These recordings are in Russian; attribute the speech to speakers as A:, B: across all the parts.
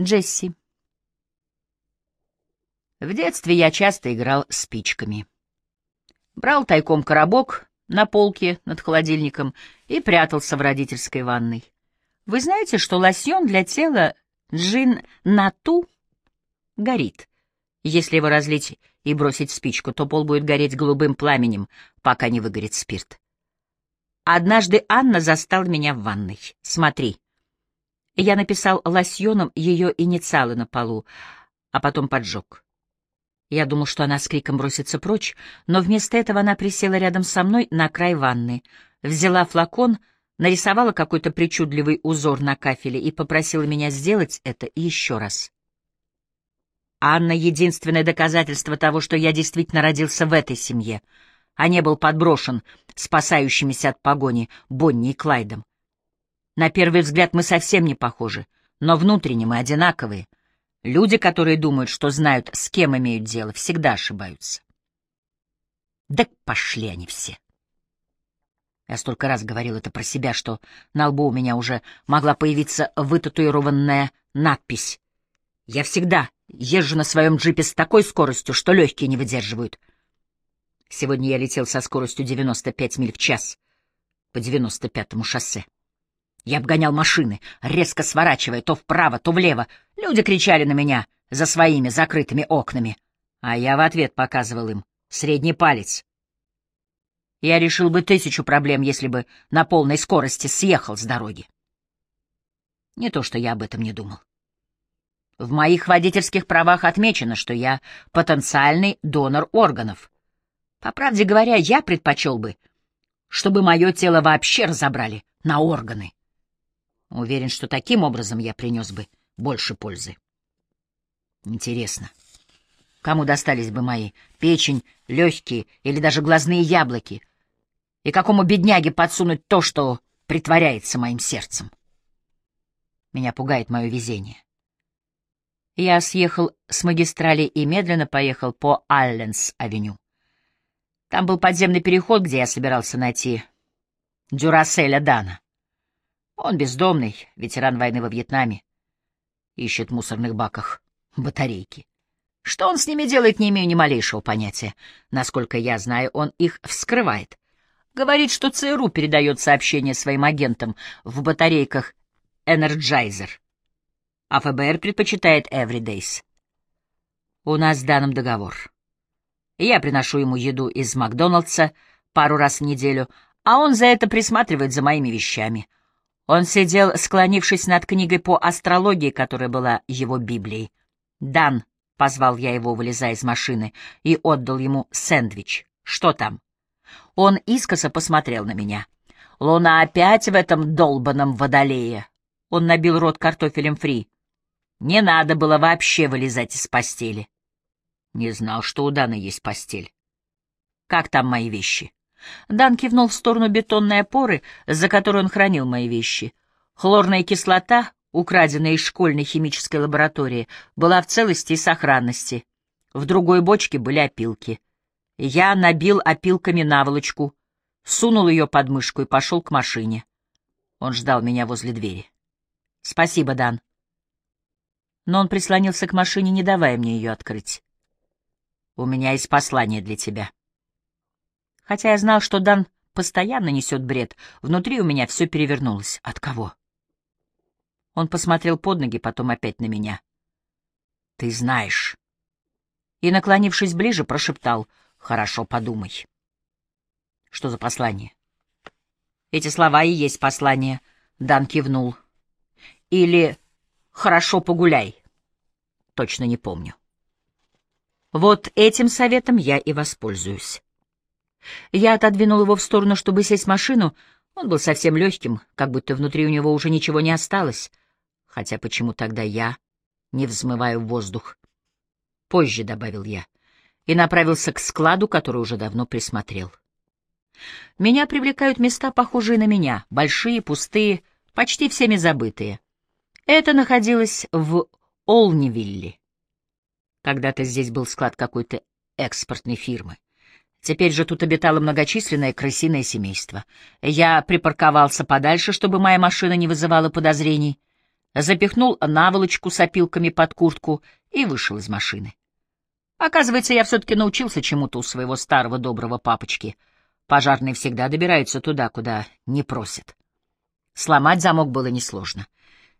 A: Джесси. В детстве я часто играл спичками. Брал тайком коробок на полке над холодильником и прятался в родительской ванной. Вы знаете, что лосьон для тела Джин Нату горит. Если его разлить и бросить спичку, то пол будет гореть голубым пламенем, пока не выгорит спирт. Однажды Анна застала меня в ванной. Смотри. Я написал лосьоном ее инициалы на полу, а потом поджег. Я думал, что она с криком бросится прочь, но вместо этого она присела рядом со мной на край ванны, взяла флакон, нарисовала какой-то причудливый узор на кафеле и попросила меня сделать это еще раз. Анна — единственное доказательство того, что я действительно родился в этой семье, а не был подброшен спасающимися от погони Бонни и Клайдом. На первый взгляд мы совсем не похожи, но внутренне мы одинаковые — Люди, которые думают, что знают, с кем имеют дело, всегда ошибаются. Да пошли они все. Я столько раз говорил это про себя, что на лбу у меня уже могла появиться вытатуированная надпись. Я всегда езжу на своем джипе с такой скоростью, что легкие не выдерживают. Сегодня я летел со скоростью 95 миль в час по 95-му шоссе. Я обгонял машины, резко сворачивая то вправо, то влево. Люди кричали на меня за своими закрытыми окнами, а я в ответ показывал им средний палец. Я решил бы тысячу проблем, если бы на полной скорости съехал с дороги. Не то, что я об этом не думал. В моих водительских правах отмечено, что я потенциальный донор органов. По правде говоря, я предпочел бы, чтобы мое тело вообще разобрали на органы. Уверен, что таким образом я принес бы больше пользы. Интересно, кому достались бы мои печень, легкие или даже глазные яблоки? И какому бедняге подсунуть то, что притворяется моим сердцем? Меня пугает мое везение. Я съехал с магистрали и медленно поехал по Алленс-авеню. Там был подземный переход, где я собирался найти Дюраселя Дана. Он бездомный, ветеран войны во Вьетнаме. Ищет в мусорных баках батарейки. Что он с ними делает, не имею ни малейшего понятия. Насколько я знаю, он их вскрывает. Говорит, что ЦРУ передает сообщения своим агентам в батарейках Energizer, а ФБР предпочитает Everydays. У нас с Даном договор. Я приношу ему еду из Макдоналдса пару раз в неделю, а он за это присматривает за моими вещами — он сидел, склонившись над книгой по астрологии, которая была его Библией. «Дан», — позвал я его, вылезая из машины, и отдал ему сэндвич. «Что там?» Он искоса посмотрел на меня. «Луна опять в этом долбанном водолее!» Он набил рот картофелем фри. «Не надо было вообще вылезать из постели». «Не знал, что у Дана есть постель». «Как там мои вещи?» Дан кивнул в сторону бетонной опоры, за которой он хранил мои вещи. Хлорная кислота, украденная из школьной химической лаборатории, была в целости и сохранности. В другой бочке были опилки. Я набил опилками наволочку, сунул ее под мышку и пошел к машине. Он ждал меня возле двери. «Спасибо, Дан». Но он прислонился к машине, не давая мне ее открыть. «У меня есть послание для тебя». Хотя я знал, что Дан постоянно несет бред, внутри у меня все перевернулось. От кого? Он посмотрел под ноги, потом опять на меня. «Ты знаешь». И, наклонившись ближе, прошептал. «Хорошо, подумай». «Что за послание?» «Эти слова и есть послание», — Дан кивнул. «Или «хорошо погуляй». Точно не помню. Вот этим советом я и воспользуюсь. Я отодвинул его в сторону, чтобы сесть в машину. Он был совсем легким, как будто внутри у него уже ничего не осталось. Хотя почему тогда я не взмываю в воздух? Позже, — добавил я, и направился к складу, который уже давно присмотрел. Меня привлекают места, похожие на меня, большие, пустые, почти всеми забытые. Это находилось в Олнивилле. Когда-то здесь был склад какой-то экспортной фирмы. Теперь же тут обитало многочисленное крысиное семейство. Я припарковался подальше, чтобы моя машина не вызывала подозрений. запихнул наволочку с опилками под куртку и вышел из машины. Оказывается, я все-таки научился чему-то у своего старого доброго папочки. Пожарные всегда добираются туда, куда не просят. Сломать замок было несложно.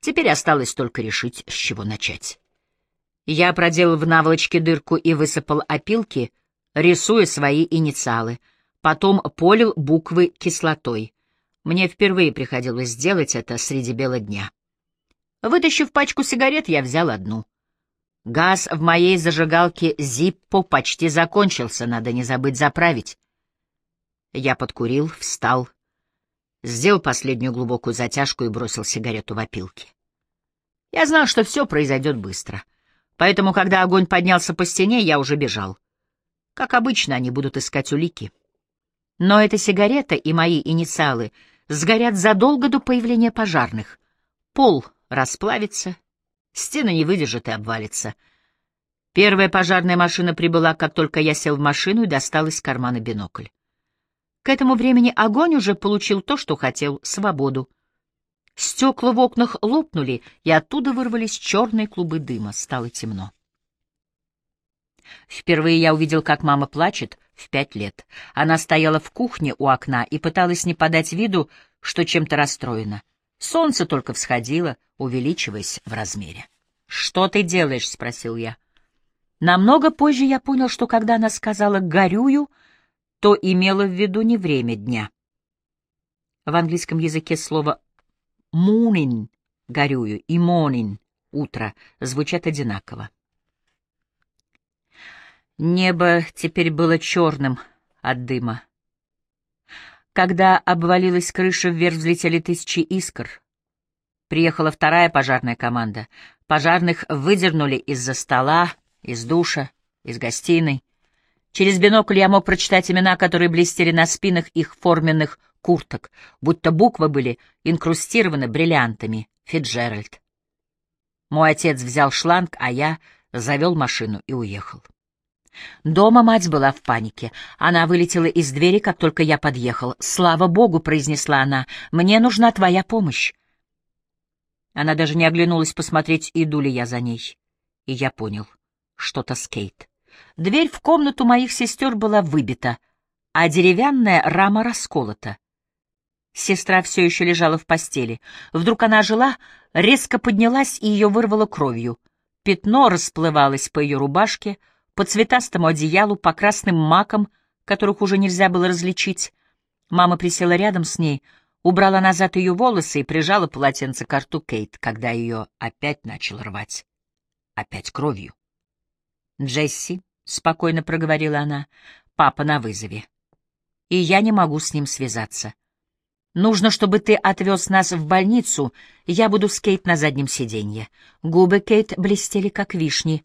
A: Теперь осталось только решить, с чего начать. Я проделал в наволочке дырку и высыпал опилки, рисуя свои инициалы. Потом полил буквы кислотой. Мне впервые приходилось делать это среди бела дня. Вытащив пачку сигарет, я взял одну. Газ в моей зажигалке Зиппо почти закончился, надо не забыть заправить. Я подкурил, встал, сделал последнюю глубокую затяжку и бросил сигарету в опилки. Я знал, что все произойдет быстро, поэтому, когда огонь поднялся по стене, я уже бежал. Как обычно, они будут искать улики. Но эта сигарета и мои инициалы сгорят задолго до появления пожарных. Пол расплавится, стены не выдержат и обвалится. Первая пожарная машина прибыла, как только я сел в машину и достал из кармана бинокль. К этому времени огонь уже получил то, что хотел — свободу. Стекла в окнах лопнули, и оттуда вырвались черные клубы дыма. Стало темно. Впервые я увидел, как мама плачет в пять лет. Она стояла в кухне у окна и пыталась не подать виду, что чем-то расстроена. Солнце только всходило, увеличиваясь в размере. «Что ты делаешь?» — спросил я. Намного позже я понял, что когда она сказала «горюю», то имела в виду не время дня. В английском языке слово «morning» — «горюю» и «morning» — «утро» звучат одинаково. Небо теперь было черным от дыма. Когда обвалилась крыша, вверх взлетели тысячи искр. Приехала вторая пожарная команда. Пожарных выдернули из-за стола, из душа, из гостиной. Через бинокль я мог прочитать имена, которые блестели на спинах их форменных курток, будто буквы были инкрустированы бриллиантами. Фитджеральд. Мой отец взял шланг, а я завел машину и уехал. Дома мать была в панике. Она вылетела из двери, как только я подъехал. «Слава Богу!» — произнесла она. «Мне нужна твоя помощь». Она даже не оглянулась посмотреть, иду ли я за ней. И я понял. Что-то с Кейт. Дверь в комнату моих сестер была выбита, а деревянная рама расколота. Сестра все еще лежала в постели. Вдруг она жила, резко поднялась и ее вырвало кровью. Пятно расплывалось по ее рубашке — по цветастому одеялу, по красным макам, которых уже нельзя было различить. Мама присела рядом с ней, убрала назад ее волосы и прижала полотенце к рту Кейт, когда ее опять начал рвать. Опять кровью. «Джесси», — спокойно проговорила она, — «папа на вызове. И я не могу с ним связаться. Нужно, чтобы ты отвез нас в больницу, я буду с Кейт на заднем сиденье». Губы Кейт блестели, как вишни.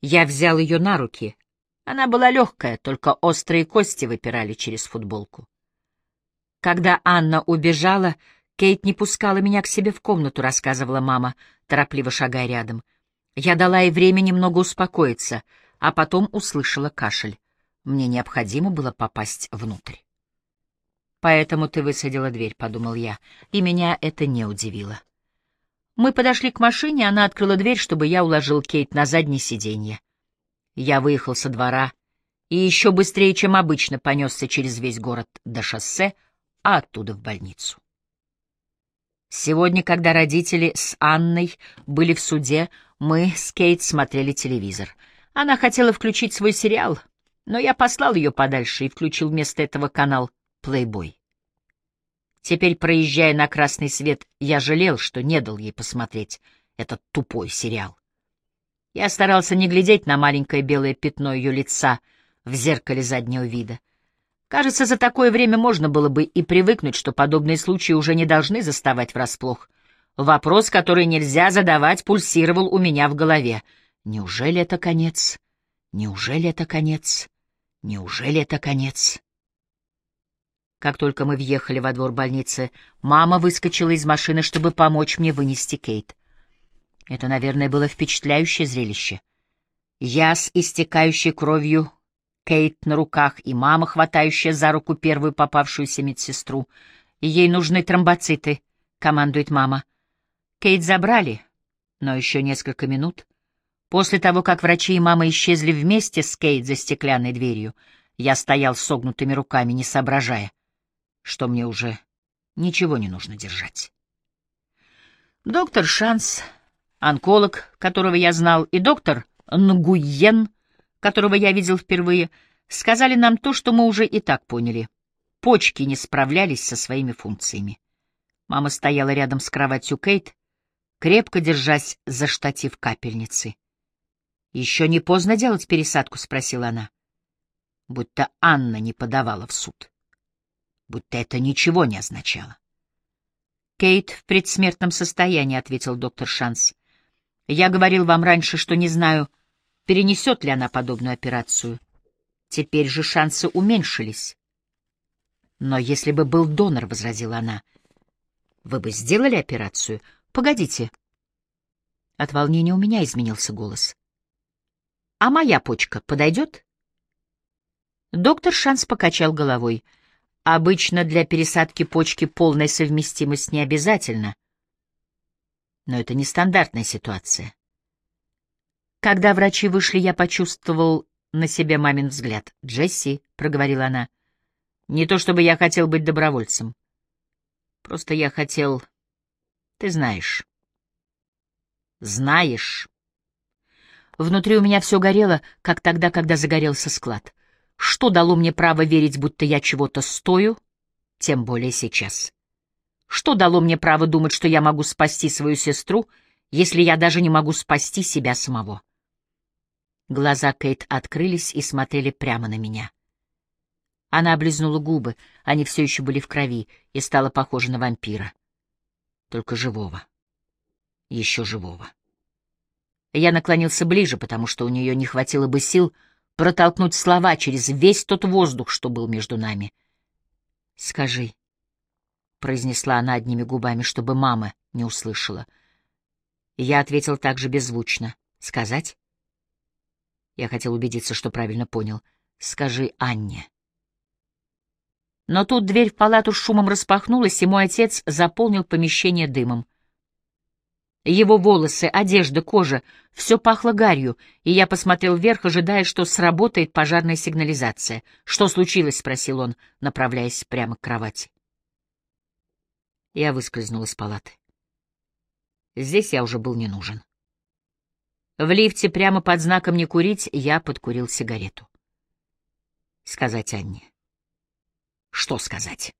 A: Я взял ее на руки. Она была легкая, только острые кости выпирали через футболку. Когда Анна убежала, Кейт не пускала меня к себе в комнату, рассказывала мама, торопливо шагая рядом. Я дала ей время немного успокоиться, а потом услышала кашель. Мне необходимо было попасть внутрь. «Поэтому ты высадила дверь», — подумал я, и меня это не удивило. Мы подошли к машине, она открыла дверь, чтобы я уложил Кейт на заднее сиденье. Я выехал со двора и еще быстрее, чем обычно, понесся через весь город до шоссе, а оттуда в больницу. Сегодня, когда родители с Анной были в суде, мы с Кейт смотрели телевизор. Она хотела включить свой сериал, но я послал ее подальше и включил вместо этого канал «Плейбой». Теперь, проезжая на красный свет, я жалел, что не дал ей посмотреть этот тупой сериал. Я старался не глядеть на маленькое белое пятно ее лица в зеркале заднего вида. Кажется, за такое время можно было бы и привыкнуть, что подобные случаи уже не должны заставать врасплох. Вопрос, который нельзя задавать, пульсировал у меня в голове. Неужели это конец? Неужели это конец? Неужели это конец? Как только мы въехали во двор больницы, мама выскочила из машины, чтобы помочь мне вынести Кейт. Это, наверное, было впечатляющее зрелище. Я с истекающей кровью Кейт на руках и мама, хватающая за руку первую попавшуюся медсестру. «Ей нужны тромбоциты», — командует мама. Кейт забрали, но еще несколько минут. После того, как врачи и мама исчезли вместе с Кейт за стеклянной дверью, я стоял согнутыми руками, не соображая, что мне уже ничего не нужно держать. Доктор Шанс, онколог, которого я знал, и доктор Нгуйен, которого я видел впервые, сказали нам то, что мы уже и так поняли. Почки не справлялись со своими функциями. Мама стояла рядом с кроватью Кейт, крепко держась за штатив капельницы. «Еще не поздно делать пересадку?» — спросила она. Будто Анна не подавала в суд. Будто это ничего не означало. «Кейт в предсмертном состоянии», — ответил доктор Шанс. «Я говорил вам раньше, что не знаю, перенесет ли она подобную операцию. Теперь же шансы уменьшились». «Но если бы был донор», — возразила она, — «вы бы сделали операцию?» Погодите. От волнения у меня изменился голос. А моя почка подойдет? Доктор Шанс покачал головой. Обычно для пересадки почки полная совместимость не обязательно. Но это нестандартная ситуация. Когда врачи вышли, я почувствовал на себе мамин взгляд. «Джесси», — проговорила она, — «не то чтобы я хотел быть добровольцем. Просто я хотел ты знаешь. Знаешь. Внутри у меня все горело, как тогда, когда загорелся склад. Что дало мне право верить, будто я чего-то стою, тем более сейчас? Что дало мне право думать, что я могу спасти свою сестру, если я даже не могу спасти себя самого? Глаза Кейт открылись и смотрели прямо на меня. Она облизнула губы, они все еще были в крови, и стала похожа на вампира только живого. Еще живого. Я наклонился ближе, потому что у нее не хватило бы сил протолкнуть слова через весь тот воздух, что был между нами. «Скажи», — произнесла она одними губами, чтобы мама не услышала. Я ответил также беззвучно. «Сказать?» Я хотел убедиться, что правильно понял. «Скажи Анне». Но тут дверь в палату с шумом распахнулась, и мой отец заполнил помещение дымом. Его волосы, одежда, кожа — все пахло гарью, и я посмотрел вверх, ожидая, что сработает пожарная сигнализация. «Что случилось?» — спросил он, направляясь прямо к кровати. Я выскользнул из палаты. Здесь я уже был не нужен. В лифте прямо под знаком «Не курить» я подкурил сигарету. Сказать Анне. Что сказать?